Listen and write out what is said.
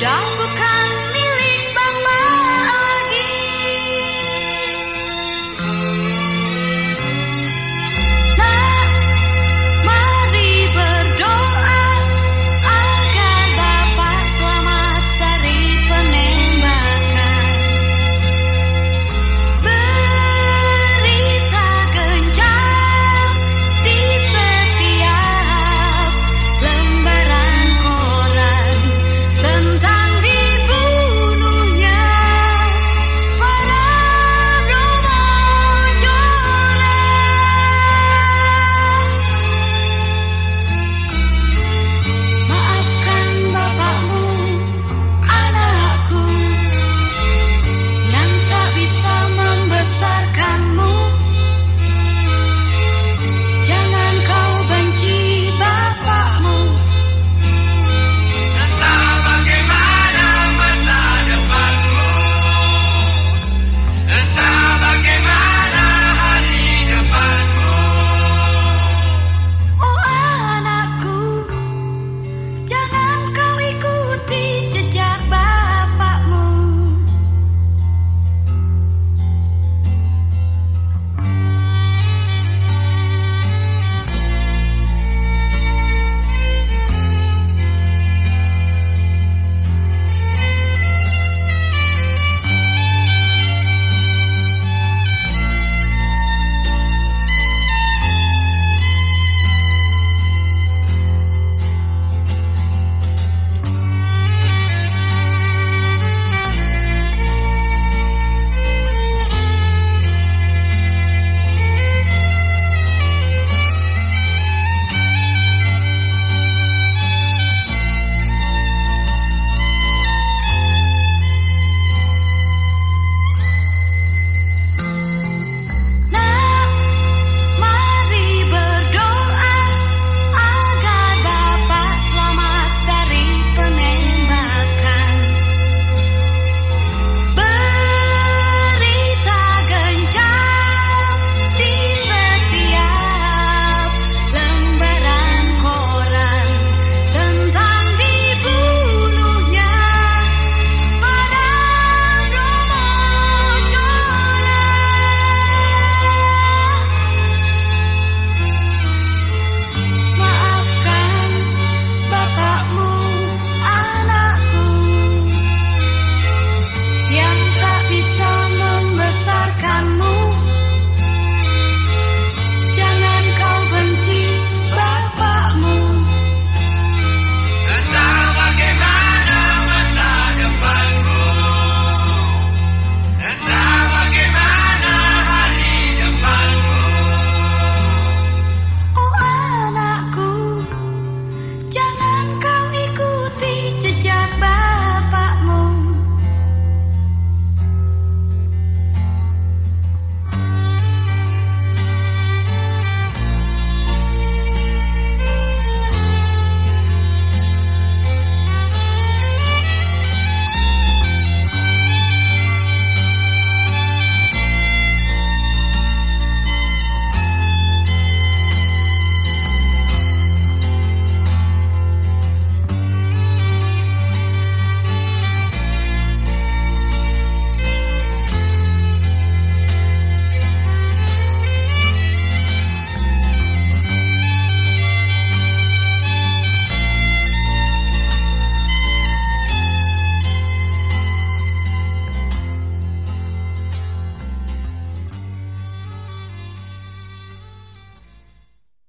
job?